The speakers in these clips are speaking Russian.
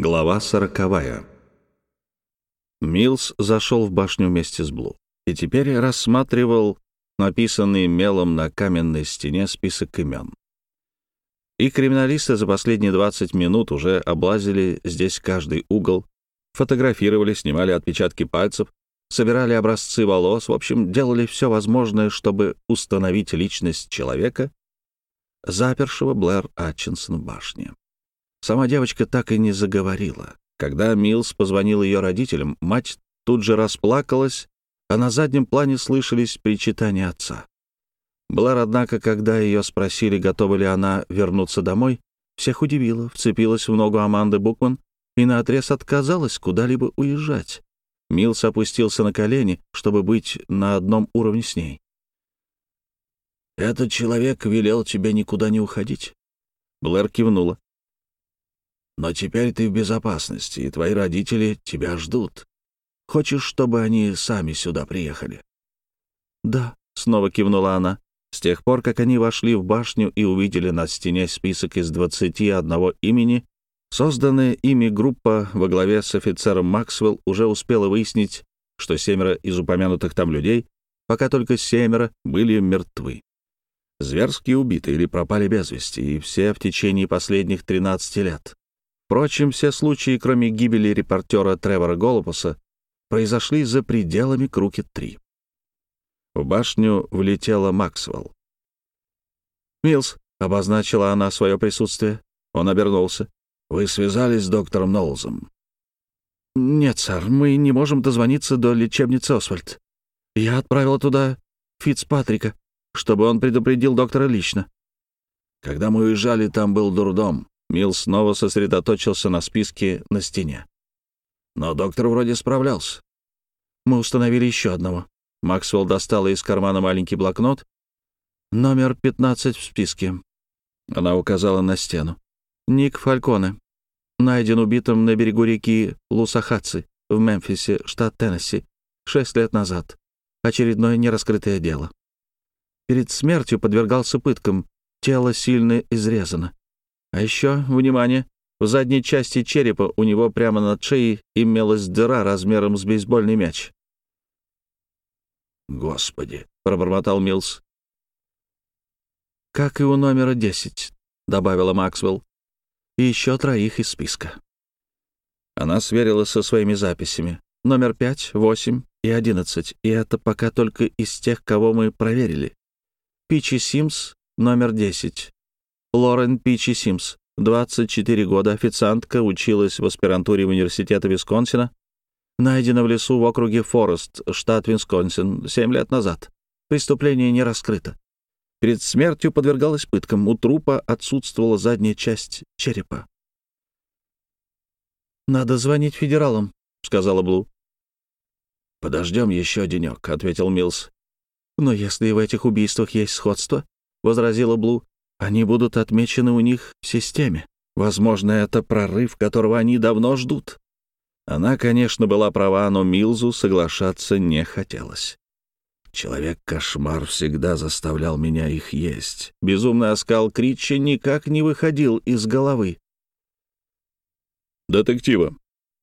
Глава сороковая. Милс зашел в башню вместе с Блу и теперь рассматривал написанный мелом на каменной стене список имен. И криминалисты за последние 20 минут уже облазили здесь каждый угол, фотографировали, снимали отпечатки пальцев, собирали образцы волос, в общем, делали все возможное, чтобы установить личность человека, запершего Блэр Атчинсон в башне. Сама девочка так и не заговорила. Когда Милс позвонил ее родителям, мать тут же расплакалась, а на заднем плане слышались причитания отца. Блэр, однако, когда ее спросили, готова ли она вернуться домой, всех удивила, вцепилась в ногу Аманды Букман и наотрез отказалась куда-либо уезжать. Милс опустился на колени, чтобы быть на одном уровне с ней. «Этот человек велел тебе никуда не уходить?» Блэр кивнула. Но теперь ты в безопасности, и твои родители тебя ждут. Хочешь, чтобы они сами сюда приехали?» «Да», — снова кивнула она. С тех пор, как они вошли в башню и увидели на стене список из двадцати одного имени, созданная ими группа во главе с офицером Максвелл уже успела выяснить, что семеро из упомянутых там людей, пока только семеро, были мертвы. Зверски убиты или пропали без вести, и все в течение последних 13 лет. Впрочем, все случаи, кроме гибели репортера Тревора Голубуса, произошли за пределами Крукет-3. В башню влетела Максвелл. «Милс», — обозначила она свое присутствие. Он обернулся. «Вы связались с доктором Ноулзом?» «Нет, сэр, мы не можем дозвониться до лечебницы Освальд. Я отправила туда Фицпатрика, чтобы он предупредил доктора лично». «Когда мы уезжали, там был дурдом. Мил снова сосредоточился на списке на стене. Но доктор вроде справлялся. Мы установили еще одного. Максвелл достала из кармана маленький блокнот. Номер 15 в списке. Она указала на стену. Ник Фальконе. Найден убитым на берегу реки Лусахаци в Мемфисе, штат Теннесси, шесть лет назад. Очередное нераскрытое дело. Перед смертью подвергался пыткам. Тело сильно изрезано. А еще, внимание, в задней части черепа у него прямо над шеей имелась дыра размером с бейсбольный мяч. «Господи!» — пробормотал Милс. «Как и у номера десять», — добавила Максвелл. «И еще троих из списка». Она сверилась со своими записями. Номер пять, восемь и одиннадцать. И это пока только из тех, кого мы проверили. Пичи Симс, номер десять. Лорен Пичи Симс, 24 года, официантка, училась в аспирантуре университета Висконсина. Найдена в лесу в округе Форест, штат Висконсин, 7 лет назад. Преступление не раскрыто. Перед смертью подвергалась пыткам. У трупа отсутствовала задняя часть черепа. «Надо звонить федералам», — сказала Блу. «Подождем еще денек», — ответил Милс. «Но если в этих убийствах есть сходство», — возразила Блу, они будут отмечены у них в системе. Возможно, это прорыв, которого они давно ждут. Она, конечно, была права, но Милзу соглашаться не хотелось. Человек-кошмар всегда заставлял меня их есть. Безумный оскал Критча никак не выходил из головы. «Детектива».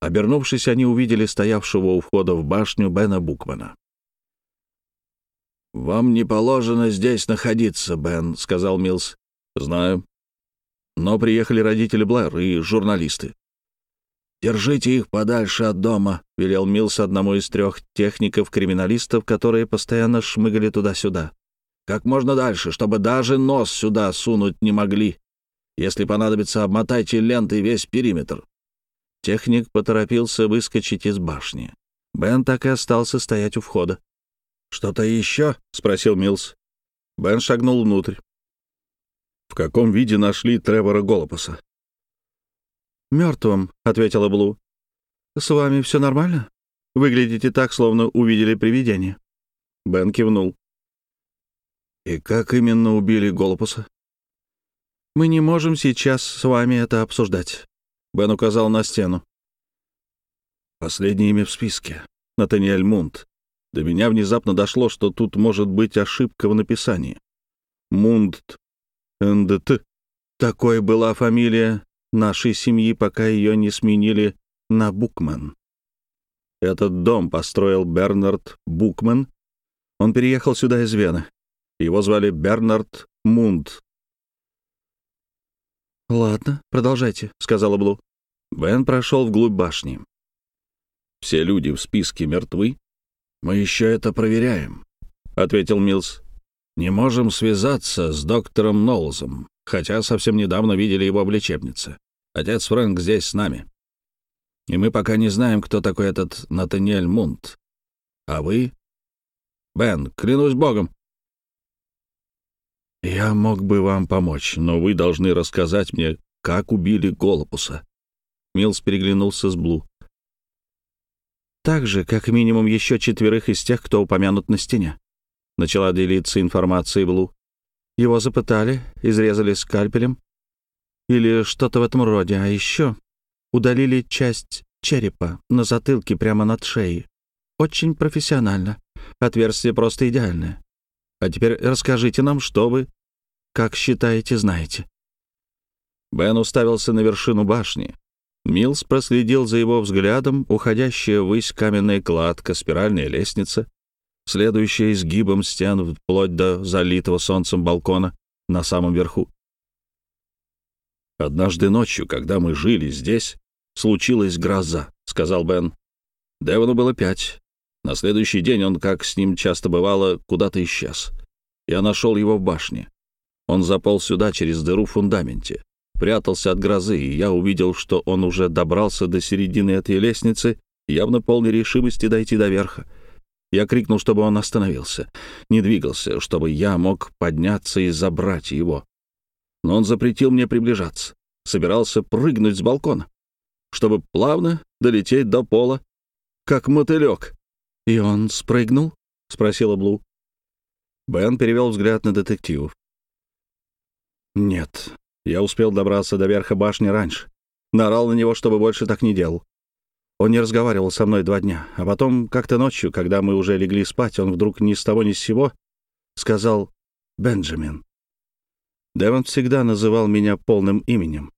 Обернувшись, они увидели стоявшего у входа в башню Бена Букмана. «Вам не положено здесь находиться, Бен», — сказал Милс. «Знаю. Но приехали родители Блэр и журналисты». «Держите их подальше от дома», — велел Милс одному из трех техников-криминалистов, которые постоянно шмыгали туда-сюда. «Как можно дальше, чтобы даже нос сюда сунуть не могли. Если понадобится, обмотайте лентой весь периметр». Техник поторопился выскочить из башни. Бен так и остался стоять у входа. «Что-то еще?» — спросил Милс. Бен шагнул внутрь. «В каком виде нашли Тревора Голопуса?» «Мертвым», — ответила Блу. «С вами все нормально? Выглядите так, словно увидели привидение». Бен кивнул. «И как именно убили Голопуса?» «Мы не можем сейчас с вами это обсуждать», — Бен указал на стену. «Последнее имя в списке. Натаниэль Мунт. До меня внезапно дошло, что тут может быть ошибка в написании. Мунт НДТ. Такой была фамилия нашей семьи, пока ее не сменили на Букман. Этот дом построил Бернард Букман. Он переехал сюда из Вены. Его звали Бернард Мунд. «Ладно, продолжайте», — сказала Блу. Бен прошел вглубь башни. «Все люди в списке мертвы?» «Мы еще это проверяем», — ответил Милс. «Не можем связаться с доктором Нолзом, хотя совсем недавно видели его в лечебнице. Отец Фрэнк здесь с нами. И мы пока не знаем, кто такой этот Натаниэль Мунт. А вы? Бен, клянусь богом. Я мог бы вам помочь, но вы должны рассказать мне, как убили Голопуса. Милс переглянулся с Блу. Так же, как минимум еще четверых из тех, кто упомянут на стене. Начала делиться информацией Блу. Его запытали, изрезали скальпелем или что-то в этом роде, а еще удалили часть черепа на затылке прямо над шеей. Очень профессионально. Отверстие просто идеальное. А теперь расскажите нам, что вы, как считаете, знаете». Бен уставился на вершину башни. Милс проследил за его взглядом, уходящая ввысь каменная кладка, спиральная лестница, следующая изгибом стен вплоть до залитого солнцем балкона на самом верху. «Однажды ночью, когда мы жили здесь, случилась гроза», — сказал Бен. Девону было пять. На следующий день он, как с ним часто бывало, куда-то исчез. Я нашел его в башне. Он заполз сюда через дыру в фундаменте, прятался от грозы, и я увидел, что он уже добрался до середины этой лестницы, явно полной решимости дойти до верха. Я крикнул, чтобы он остановился, не двигался, чтобы я мог подняться и забрать его но он запретил мне приближаться. Собирался прыгнуть с балкона, чтобы плавно долететь до пола, как мотылек. «И он спрыгнул?» — спросила Блу. Бен перевел взгляд на детективов. «Нет, я успел добраться до верха башни раньше. Наорал на него, чтобы больше так не делал. Он не разговаривал со мной два дня, а потом как-то ночью, когда мы уже легли спать, он вдруг ни с того ни с сего сказал «Бенджамин». Девон всегда называл меня полным именем.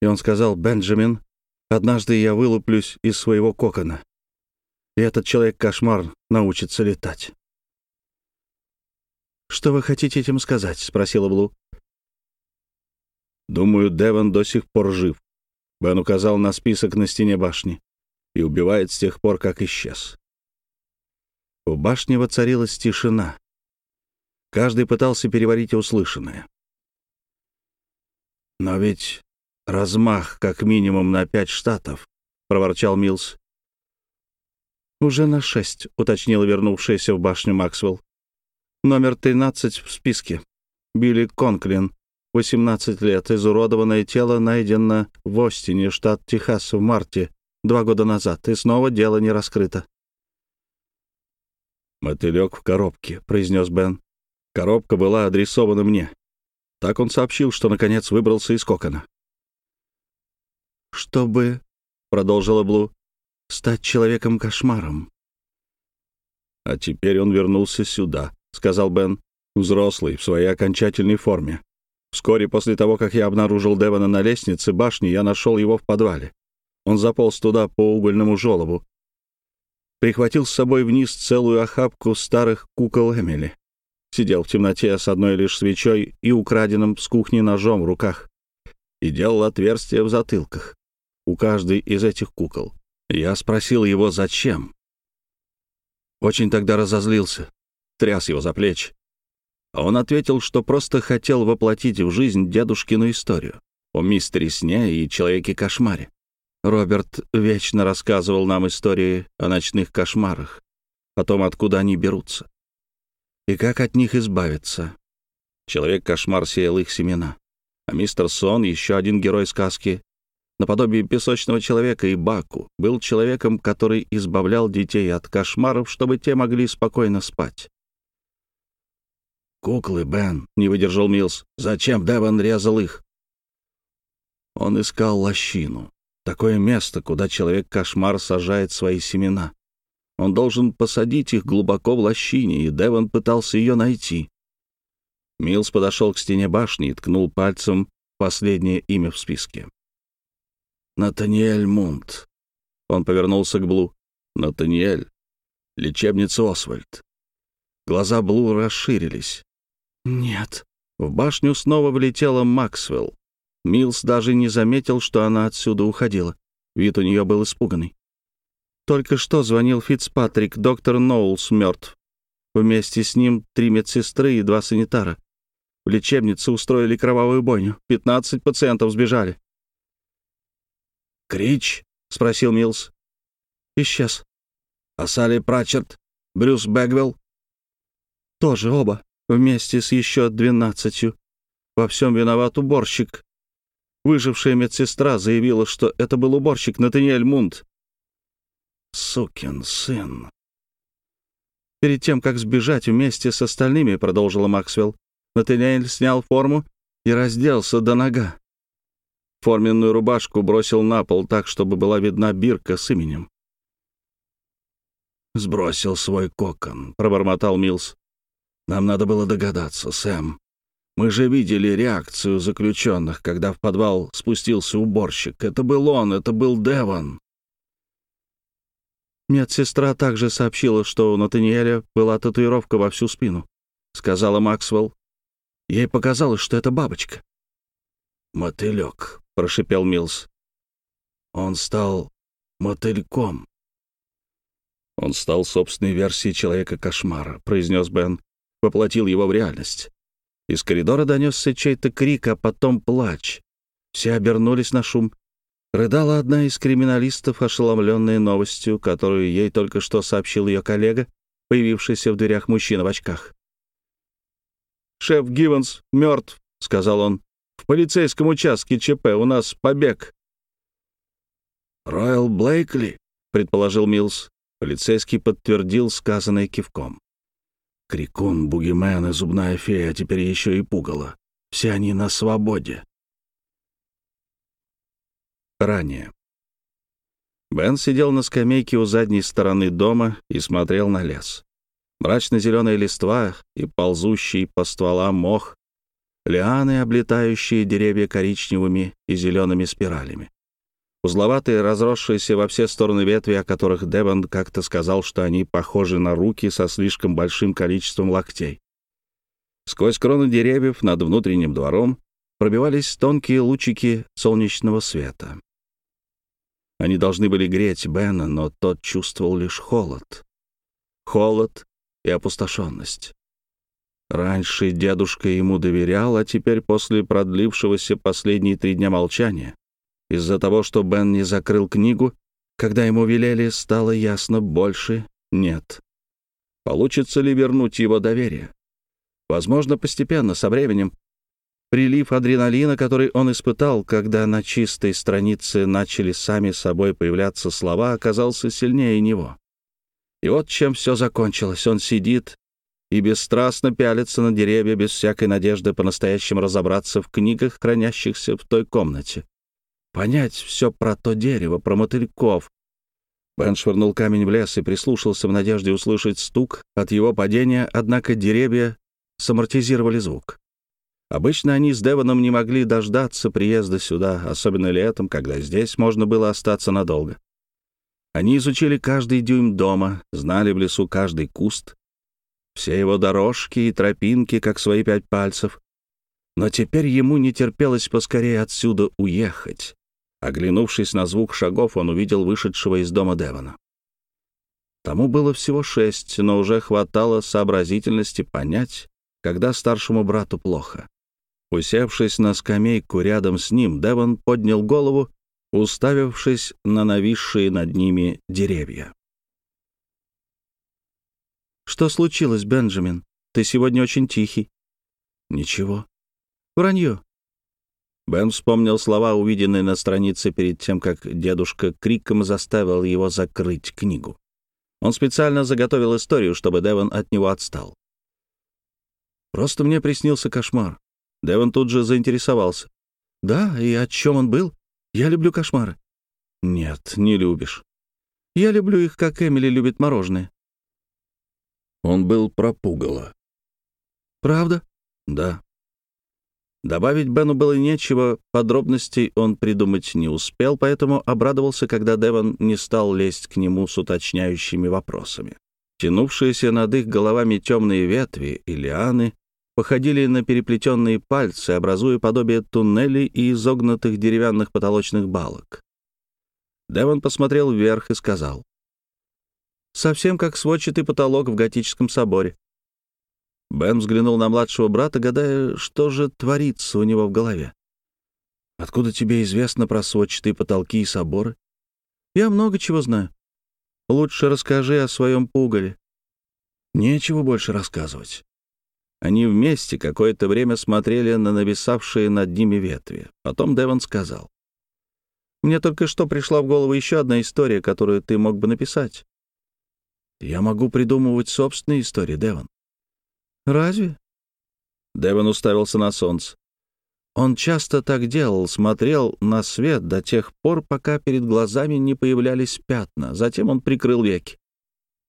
И он сказал, «Бенджамин, однажды я вылуплюсь из своего кокона, и этот человек-кошмар научится летать». «Что вы хотите этим сказать?» — спросила Блу. «Думаю, Девон до сих пор жив». Бен указал на список на стене башни и убивает с тех пор, как исчез. В башне воцарилась тишина. Каждый пытался переварить услышанное. «Но ведь размах как минимум на пять штатов», — проворчал Милс. «Уже на шесть», — уточнила вернувшаяся в башню Максвелл. «Номер тринадцать в списке. Билли Конклин, 18 лет, изуродованное тело найдено в Остине, штат Техас, в марте, два года назад, и снова дело не раскрыто». «Мотылек в коробке», — произнес Бен. «Коробка была адресована мне. Так он сообщил, что наконец выбрался из кокона. «Чтобы», — продолжила Блу, — «стать человеком-кошмаром». «А теперь он вернулся сюда», — сказал Бен, взрослый, в своей окончательной форме. Вскоре после того, как я обнаружил Девона на лестнице башни, я нашел его в подвале. Он заполз туда по угольному желобу. Прихватил с собой вниз целую охапку старых кукол Эмили сидел в темноте с одной лишь свечой и украденным с кухни ножом в руках и делал отверстия в затылках у каждой из этих кукол. Я спросил его, зачем. Очень тогда разозлился, тряс его за плечи. А он ответил, что просто хотел воплотить в жизнь дедушкину историю о мистере Сне и Человеке-кошмаре. Роберт вечно рассказывал нам истории о ночных кошмарах, о том, откуда они берутся и как от них избавиться. Человек-кошмар сеял их семена, а мистер Сон, еще один герой сказки, наподобие песочного человека и Баку, был человеком, который избавлял детей от кошмаров, чтобы те могли спокойно спать. «Куклы, Бен», — не выдержал Милс. «Зачем Деван резал их?» Он искал лощину, такое место, куда человек-кошмар сажает свои семена. Он должен посадить их глубоко в лощине, и Девон пытался ее найти. Милс подошел к стене башни и ткнул пальцем последнее имя в списке. Натаниэль Мунт». Он повернулся к Блу. «Натаниэль. Лечебница Освальд». Глаза Блу расширились. «Нет». В башню снова влетела Максвелл. Милс даже не заметил, что она отсюда уходила. Вид у нее был испуганный. Только что звонил Фицпатрик, доктор Ноулс мертв. Вместе с ним три медсестры и два санитара. В лечебнице устроили кровавую бойню. Пятнадцать пациентов сбежали. «Крич?» — спросил Милс. «Исчез». «А Салли Пратчард? Брюс Бэгвелл?» «Тоже оба, вместе с еще двенадцатью. Во всем виноват уборщик. Выжившая медсестра заявила, что это был уборщик Натаниэль Мунд. «Сукин сын!» Перед тем, как сбежать вместе с остальными, продолжила Максвелл, Натаниэль снял форму и разделся до нога. Форменную рубашку бросил на пол так, чтобы была видна бирка с именем. «Сбросил свой кокон», — пробормотал Милс. «Нам надо было догадаться, Сэм. Мы же видели реакцию заключенных, когда в подвал спустился уборщик. Это был он, это был Девон. Медсестра также сообщила, что у Натаниэля была татуировка во всю спину, сказала Максвелл. Ей показалось, что это бабочка. «Мотылек», — прошипел Милс. «Он стал мотыльком». «Он стал собственной версией Человека-кошмара», — произнес Бен. «Воплотил его в реальность. Из коридора донесся чей-то крик, а потом плач. Все обернулись на шум. Рыдала одна из криминалистов, ошеломленная новостью, которую ей только что сообщил ее коллега, появившийся в дверях мужчина в очках. «Шеф Гивенс мертв», — сказал он. «В полицейском участке ЧП у нас побег». «Ройл Блейкли», — предположил Милс. Полицейский подтвердил сказанное кивком. Крикун, бугимен и зубная фея, теперь еще и пугало. Все они на свободе. Ранее. Бен сидел на скамейке у задней стороны дома и смотрел на лес. Мрачно-зеленые листва и ползущий по стволам мох, лианы, облетающие деревья коричневыми и зелеными спиралями. Узловатые, разросшиеся во все стороны ветви, о которых Деван как-то сказал, что они похожи на руки со слишком большим количеством локтей. Сквозь кроны деревьев над внутренним двором пробивались тонкие лучики солнечного света. Они должны были греть Бена, но тот чувствовал лишь холод. Холод и опустошенность. Раньше дедушка ему доверял, а теперь после продлившегося последние три дня молчания из-за того, что Бен не закрыл книгу, когда ему велели, стало ясно, больше нет. Получится ли вернуть его доверие? Возможно, постепенно, со временем. Прилив адреналина, который он испытал, когда на чистой странице начали сами собой появляться слова, оказался сильнее него. И вот чем все закончилось. Он сидит и бесстрастно пялится на деревья без всякой надежды по-настоящему разобраться в книгах, хранящихся в той комнате понять все про то дерево, про мотыльков. Бен швырнул камень в лес и прислушался в надежде услышать стук от его падения, однако деревья самортизировали звук. Обычно они с Девоном не могли дождаться приезда сюда, особенно летом, когда здесь можно было остаться надолго. Они изучили каждый дюйм дома, знали в лесу каждый куст, все его дорожки и тропинки, как свои пять пальцев. Но теперь ему не терпелось поскорее отсюда уехать. Оглянувшись на звук шагов, он увидел вышедшего из дома Девона. Тому было всего шесть, но уже хватало сообразительности понять, когда старшему брату плохо. Усевшись на скамейку рядом с ним, Девон поднял голову, уставившись на нависшие над ними деревья. «Что случилось, Бенджамин? Ты сегодня очень тихий». «Ничего». «Вранье. Бен вспомнил слова, увиденные на странице перед тем, как дедушка криком заставил его закрыть книгу. Он специально заготовил историю, чтобы Девон от него отстал. «Просто мне приснился кошмар». Девон тут же заинтересовался. «Да, и о чем он был? Я люблю кошмары». «Нет, не любишь». «Я люблю их, как Эмили любит мороженое». Он был пропугало. «Правда?» «Да». Добавить Бену было нечего, подробностей он придумать не успел, поэтому обрадовался, когда Деван не стал лезть к нему с уточняющими вопросами. Тянувшиеся над их головами темные ветви и лианы походили на переплетенные пальцы, образуя подобие туннелей и изогнутых деревянных потолочных балок. Деван посмотрел вверх и сказал. «Совсем как сводчатый потолок в готическом соборе». Бен взглянул на младшего брата, гадая, что же творится у него в голове. «Откуда тебе известно про сводчатые потолки и соборы?» «Я много чего знаю. Лучше расскажи о своем пугале». «Нечего больше рассказывать». Они вместе какое-то время смотрели на нависавшие над ними ветви. Потом Деван сказал. Мне только что пришла в голову еще одна история, которую ты мог бы написать. Я могу придумывать собственные истории, Деван. Разве? Деван уставился на солнце. Он часто так делал, смотрел на свет до тех пор, пока перед глазами не появлялись пятна. Затем он прикрыл веки.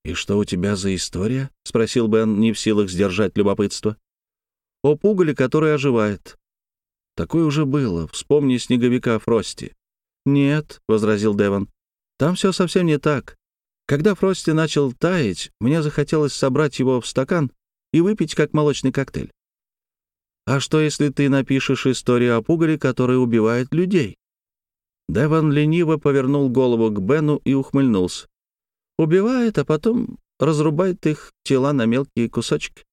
«И что у тебя за история?» — спросил Бен, не в силах сдержать любопытство. «О пугале, который оживает». «Такое уже было. Вспомни снеговика Фрости. «Нет», — возразил Деван, — «там все совсем не так. Когда Фрости начал таять, мне захотелось собрать его в стакан и выпить как молочный коктейль. А что, если ты напишешь историю о пугале, который убивает людей?» Деван лениво повернул голову к Бену и ухмыльнулся. «Убивает, а потом разрубает их тела на мелкие кусочки.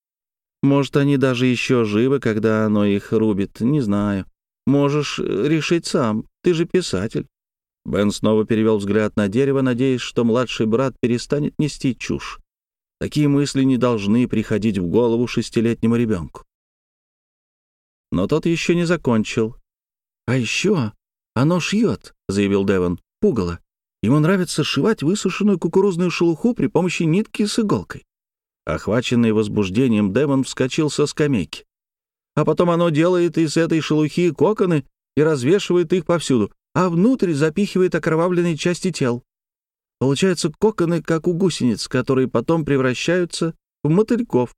Может, они даже еще живы, когда оно их рубит, не знаю. Можешь решить сам, ты же писатель». Бен снова перевел взгляд на дерево, надеясь, что младший брат перестанет нести чушь. Такие мысли не должны приходить в голову шестилетнему ребенку. Но тот еще не закончил. «А еще оно шьет», — заявил Деван, — «пугало. Ему нравится сшивать высушенную кукурузную шелуху при помощи нитки с иголкой». Охваченный возбуждением, Деван вскочил со скамейки. А потом оно делает из этой шелухи коконы и развешивает их повсюду, а внутрь запихивает окровавленные части тел. Получаются коконы, как у гусениц, которые потом превращаются в мотыльков.